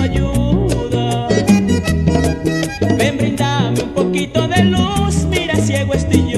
ayuda. Ven, brindame un poquito de luz, mira ciego estoy.